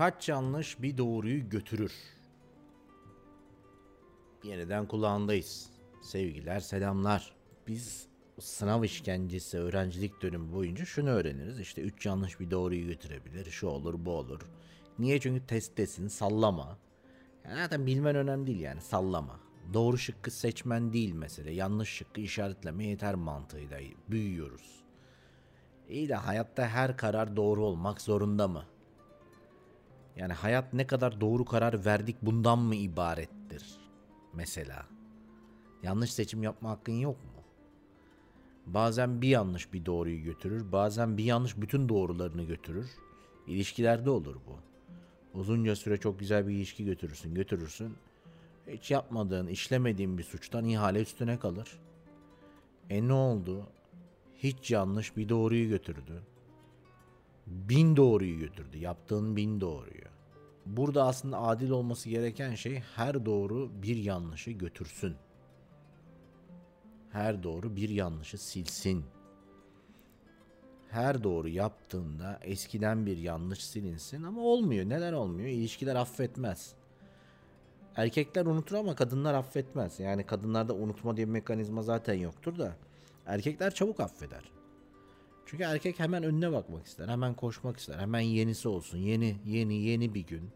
Kaç yanlış bir doğruyu götürür? Yeniden kulağındayız. Sevgiler, selamlar. Biz sınav işkencesi öğrencilik dönemi boyunca şunu öğreniriz. İşte 3 yanlış bir doğruyu götürebilir. Şu olur, bu olur. Niye? Çünkü testtesin, sallama. Yani zaten bilmen önemli değil yani sallama. Doğru şıkkı seçmen değil mesele. Yanlış şıkkı işaretleme yeter mantığıyla büyüyoruz. İyi de hayatta her karar doğru olmak zorunda mı? Yani hayat ne kadar doğru karar verdik bundan mı ibarettir? Mesela. Yanlış seçim yapma hakkın yok mu? Bazen bir yanlış bir doğruyu götürür, bazen bir yanlış bütün doğrularını götürür. İlişkilerde olur bu. Uzunca süre çok güzel bir ilişki götürürsün, götürürsün. Hiç yapmadığın, işlemediğin bir suçtan ihale üstüne kalır. E ne oldu? Hiç yanlış bir doğruyu götürdü. Bin doğruyu götürdü. Yaptığın bin doğruyu. Burada aslında adil olması gereken şey her doğru bir yanlışı götürsün. Her doğru bir yanlışı silsin. Her doğru yaptığında eskiden bir yanlış silinsin ama olmuyor. Neden olmuyor? İlişkiler affetmez. Erkekler unutur ama kadınlar affetmez. Yani kadınlarda unutma diye bir mekanizma zaten yoktur da. Erkekler çabuk affeder. Çünkü erkek hemen önüne bakmak ister. Hemen koşmak ister. Hemen yenisi olsun. Yeni, yeni, yeni bir gün.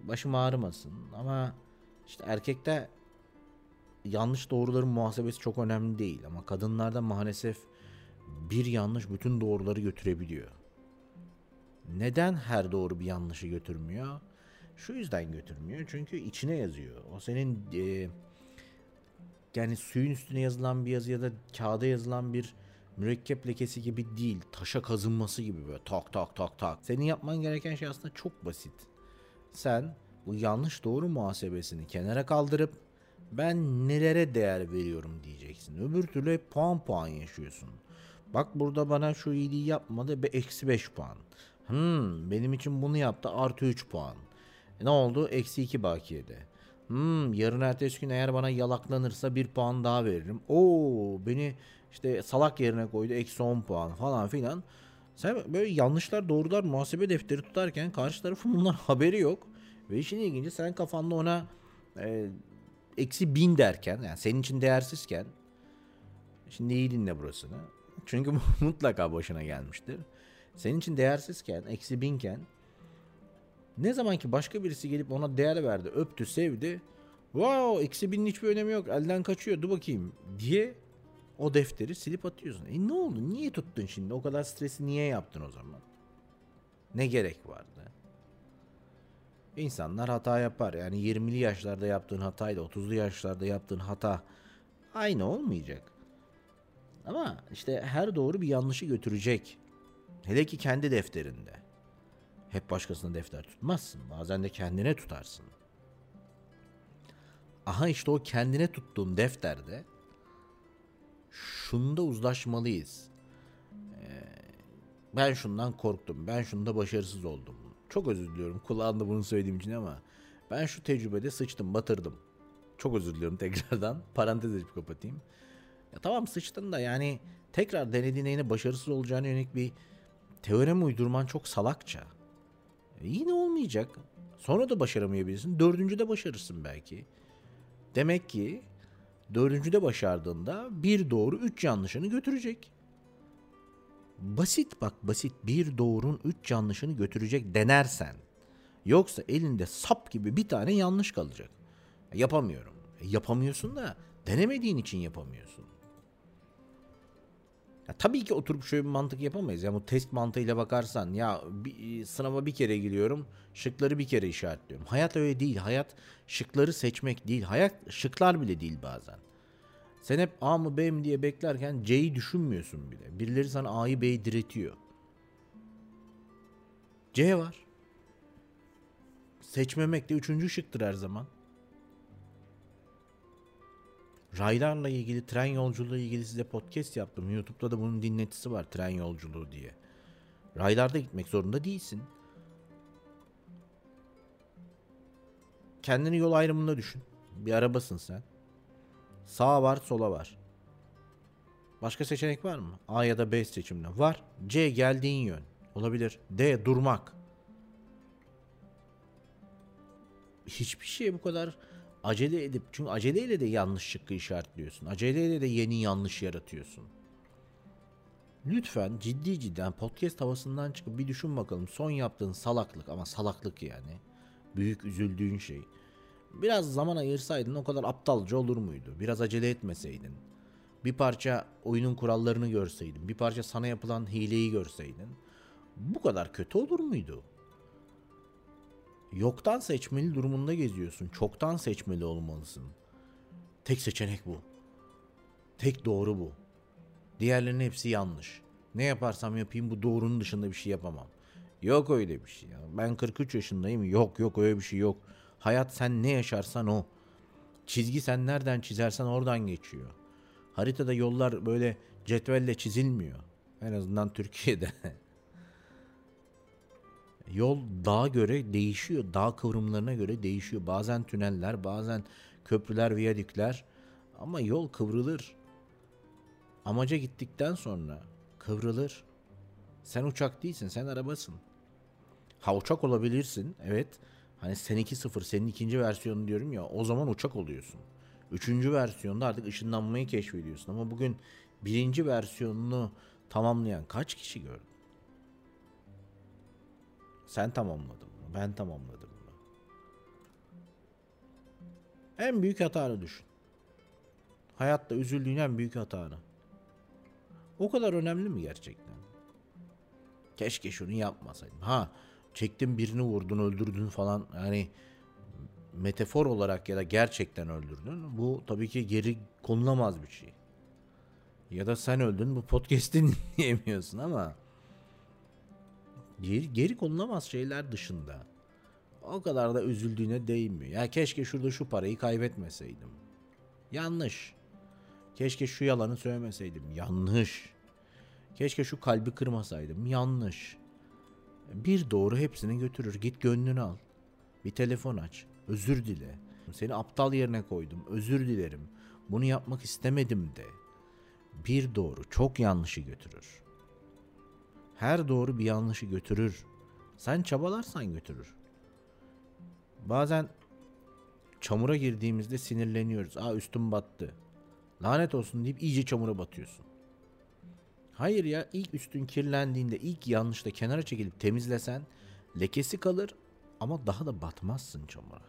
Başım ağrımasın. Ama işte erkekte yanlış doğruların muhasebesi çok önemli değil. Ama kadınlarda maalesef bir yanlış bütün doğruları götürebiliyor. Neden her doğru bir yanlışı götürmüyor? Şu yüzden götürmüyor. Çünkü içine yazıyor. O senin e, yani suyun üstüne yazılan bir yazı ya da kağıda yazılan bir mürekkep lekesi gibi değil. Taşa kazınması gibi böyle tak tak tak tak. Senin yapman gereken şey aslında çok basit. Sen bu yanlış doğru muhasebesini kenara kaldırıp ben nelere değer veriyorum diyeceksin. Öbür türlü puan puan yaşıyorsun. Bak burada bana şu iyiliği yapmadı be eksi 5 puan. Hmm, benim için bunu yaptı artı 3 puan. E ne oldu? Eksi 2 bakiyede. Hmm, yarın ertesi gün eğer bana yalaklanırsa bir puan daha veririm. Oo beni işte salak yerine koydu eksi 10 puan falan filan. Sen böyle yanlışlar doğrular muhasebe defteri tutarken karşı tarafın bunlar haberi yok. Ve işin ilginci sen kafanda ona e, eksi bin derken yani senin için değersizken şimdi iyi dinle burasını. Çünkü mutlaka başına gelmiştir. Senin için değersizken, eksi binken ne zaman ki başka birisi gelip ona değer verdi, öptü, sevdi. Wow, eksi binin hiçbir önemi yok. Elden kaçıyor. Dur bakayım diye o defteri silip atıyorsun. E ne oldu? Niye tuttun şimdi? O kadar stresi niye yaptın o zaman? Ne gerek vardı? İnsanlar hata yapar. Yani 20'li yaşlarda yaptığın hatayla 30'lu yaşlarda yaptığın hata aynı olmayacak. Ama işte her doğru bir yanlışı götürecek. Hele ki kendi defterinde. Hep başkasına defter tutmazsın. Bazen de kendine tutarsın. Aha işte o kendine tuttuğun defterde şunda uzlaşmalıyız. Ee, ben şundan korktum. Ben şunda başarısız oldum. Çok özür diliyorum kulağında bunu söylediğim için ama ben şu tecrübede sıçtım, batırdım. Çok özür diliyorum tekrardan. Parantez açıp kapatayım. Ya tamam sıçtın da yani tekrar denediğine yine başarısız olacağını yönelik bir teorem uydurman çok salakça. E yine olmayacak. Sonra da başaramayabilirsin. Dördüncü de başarırsın belki. Demek ki dördüncüde başardığında bir doğru üç yanlışını götürecek. Basit bak basit bir doğrun üç yanlışını götürecek denersen. Yoksa elinde sap gibi bir tane yanlış kalacak. E, yapamıyorum. E, yapamıyorsun da denemediğin için yapamıyorsun. Ya tabii ki oturup şöyle bir mantık yapamayız. Ya bu test mantığıyla bakarsan ya bir, sınava bir kere giriyorum, şıkları bir kere işaretliyorum. Hayat öyle değil. Hayat şıkları seçmek değil. Hayat şıklar bile değil bazen. Sen hep A mı B mi diye beklerken C'yi düşünmüyorsun bile. Birileri sana A'yı B'yi diretiyor. C var. Seçmemek de üçüncü şıktır her zaman. Raylarla ilgili, tren yolculuğu ilgili size podcast yaptım. YouTube'da da bunun dinletisi var tren yolculuğu diye. Raylarda gitmek zorunda değilsin. Kendini yol ayrımında düşün. Bir arabasın sen. Sağ var, sola var. Başka seçenek var mı? A ya da B seçimde. Var. C geldiğin yön. Olabilir. D durmak. hiçbir şeye bu kadar acele edip çünkü aceleyle de yanlış şıkkı işaretliyorsun. Aceleyle de yeni yanlış yaratıyorsun. Lütfen ciddi cidden podcast havasından çıkıp bir düşün bakalım. Son yaptığın salaklık ama salaklık yani. Büyük üzüldüğün şey. Biraz zaman ayırsaydın o kadar aptalca olur muydu? Biraz acele etmeseydin. Bir parça oyunun kurallarını görseydin. Bir parça sana yapılan hileyi görseydin. Bu kadar kötü olur muydu? Yoktan seçmeli durumunda geziyorsun. Çoktan seçmeli olmalısın. Tek seçenek bu. Tek doğru bu. Diğerlerinin hepsi yanlış. Ne yaparsam yapayım bu doğrunun dışında bir şey yapamam. Yok öyle bir şey ya. Ben 43 yaşındayım. Yok yok öyle bir şey yok. Hayat sen ne yaşarsan o. Çizgi sen nereden çizersen oradan geçiyor. Haritada yollar böyle cetvelle çizilmiyor. En azından Türkiye'de. Yol dağa göre değişiyor. Dağ kıvrımlarına göre değişiyor. Bazen tüneller, bazen köprüler, viyadükler. Ama yol kıvrılır. Amaca gittikten sonra kıvrılır. Sen uçak değilsin, sen arabasın. Ha uçak olabilirsin, evet. Hani sen 2.0, senin ikinci versiyonu diyorum ya, o zaman uçak oluyorsun. Üçüncü versiyonda artık ışınlanmayı keşfediyorsun. Ama bugün birinci versiyonunu tamamlayan kaç kişi gördün? Sen tamamladın mı? Ben tamamladım mı? En büyük hatanı düşün. Hayatta üzüldüğün en büyük hatanı. O kadar önemli mi gerçekten? Keşke şunu yapmasaydım. Ha çektin birini vurdun öldürdün falan yani metafor olarak ya da gerçekten öldürdün. Bu tabii ki geri konulamaz bir şey. Ya da sen öldün bu podcast'i dinleyemiyorsun ama geri, geri konulamaz şeyler dışında o kadar da üzüldüğüne değmiyor. Ya keşke şurada şu parayı kaybetmeseydim. Yanlış. Keşke şu yalanı söylemeseydim. Yanlış. Keşke şu kalbi kırmasaydım. Yanlış. Bir doğru hepsini götürür. Git gönlünü al. Bir telefon aç. Özür dile. Seni aptal yerine koydum. Özür dilerim. Bunu yapmak istemedim de. Bir doğru çok yanlışı götürür. Her doğru bir yanlışı götürür. Sen çabalarsan götürür. Bazen çamura girdiğimizde sinirleniyoruz. Aa üstüm battı. Lanet olsun deyip iyice çamura batıyorsun. Hayır ya ilk üstün kirlendiğinde ilk yanlışta kenara çekilip temizlesen lekesi kalır ama daha da batmazsın çamura.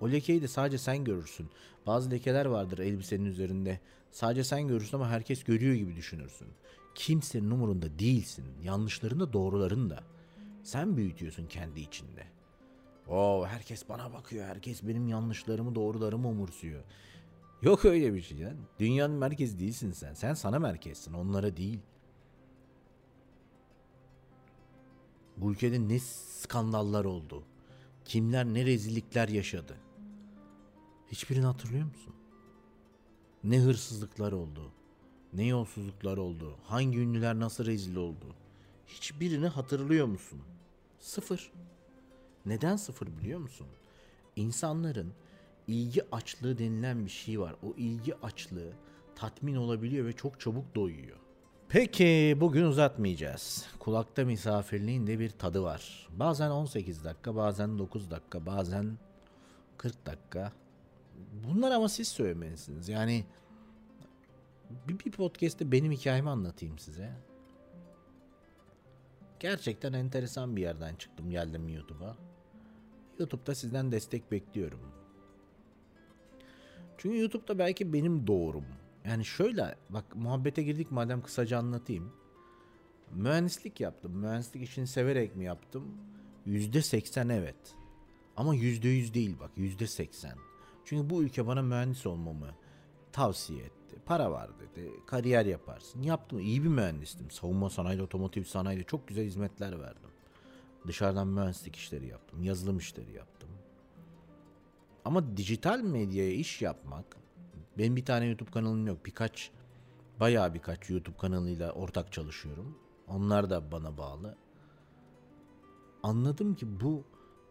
O lekeyi de sadece sen görürsün. Bazı lekeler vardır elbisenin üzerinde. Sadece sen görürsün ama herkes görüyor gibi düşünürsün. Kimsenin umurunda değilsin. Yanlışların da doğruların da. Sen büyütüyorsun kendi içinde. Oo herkes bana bakıyor. Herkes benim yanlışlarımı doğrularımı umursuyor. Yok öyle bir şey ya. Dünyanın merkezi değilsin sen. Sen sana merkezsin. Onlara değil. Bu ülkede ne skandallar oldu. Kimler ne rezillikler yaşadı. Hiçbirini hatırlıyor musun? Ne hırsızlıklar oldu. Ne yolsuzluklar oldu. Hangi ünlüler nasıl rezil oldu. Hiçbirini hatırlıyor musun? Sıfır. Neden sıfır biliyor musun? İnsanların ilgi açlığı denilen bir şey var. O ilgi açlığı tatmin olabiliyor ve çok çabuk doyuyor. Peki bugün uzatmayacağız. Kulakta misafirliğin de bir tadı var. Bazen 18 dakika, bazen 9 dakika, bazen 40 dakika. Bunlar ama siz söylemelisiniz. Yani bir, bir podcast'te benim hikayemi anlatayım size. Gerçekten enteresan bir yerden çıktım geldim YouTube'a. YouTube'da sizden destek bekliyorum. Çünkü YouTube'da belki benim doğrum. Yani şöyle bak muhabbete girdik madem kısaca anlatayım. Mühendislik yaptım. Mühendislik işini severek mi yaptım? Yüzde seksen evet. Ama yüzde yüz değil bak yüzde seksen. Çünkü bu ülke bana mühendis olmamı tavsiye etti. Para var dedi. Kariyer yaparsın. Yaptım. İyi bir mühendistim. Savunma sanayide, otomotiv sanayide çok güzel hizmetler verdim. Dışarıdan mühendislik işleri yaptım. Yazılım işleri yaptım. Ama dijital medyaya iş yapmak benim bir tane YouTube kanalım yok. Birkaç bayağı birkaç YouTube kanalıyla ortak çalışıyorum. Onlar da bana bağlı. Anladım ki bu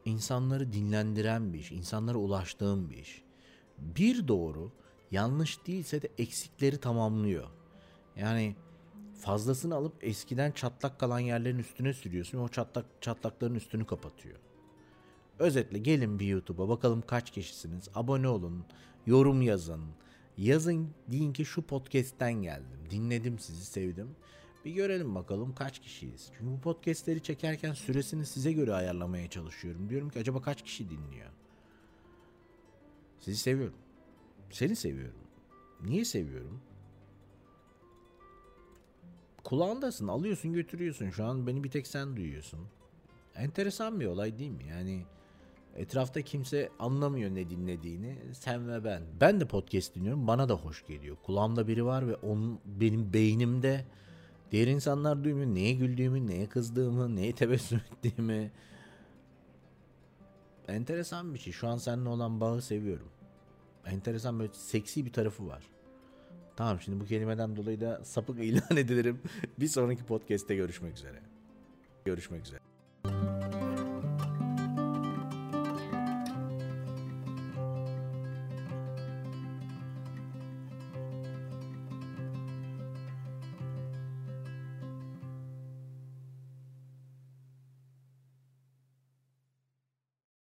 insanları dinlendiren bir iş, insanlara ulaştığım bir iş. Bir doğru, yanlış değilse de eksikleri tamamlıyor. Yani fazlasını alıp eskiden çatlak kalan yerlerin üstüne sürüyorsun ve o çatlak çatlakların üstünü kapatıyor. Özetle gelin bir YouTube'a bakalım kaç kişisiniz. Abone olun, yorum yazın. Yazın deyin ki şu podcast'ten geldim. Dinledim sizi sevdim. Bir görelim bakalım kaç kişiyiz. Çünkü bu podcast'leri çekerken süresini size göre ayarlamaya çalışıyorum. Diyorum ki acaba kaç kişi dinliyor? Sizi seviyorum. Seni seviyorum. Niye seviyorum? Kulağındasın, alıyorsun, götürüyorsun. Şu an beni bir tek sen duyuyorsun. Enteresan bir olay değil mi? Yani etrafta kimse anlamıyor ne dinlediğini. Sen ve ben. Ben de podcast dinliyorum. Bana da hoş geliyor. Kulağımda biri var ve onun benim beynimde diğer insanlar duymuyor. Neye güldüğümü, neye kızdığımı, neye tebessüm ettiğimi. Enteresan bir şey. Şu an seninle olan bağı seviyorum. Enteresan böyle seksi bir tarafı var. Tamam şimdi bu kelimeden dolayı da sapık ilan edilirim. bir sonraki podcast'te görüşmek üzere. Görüşmek üzere.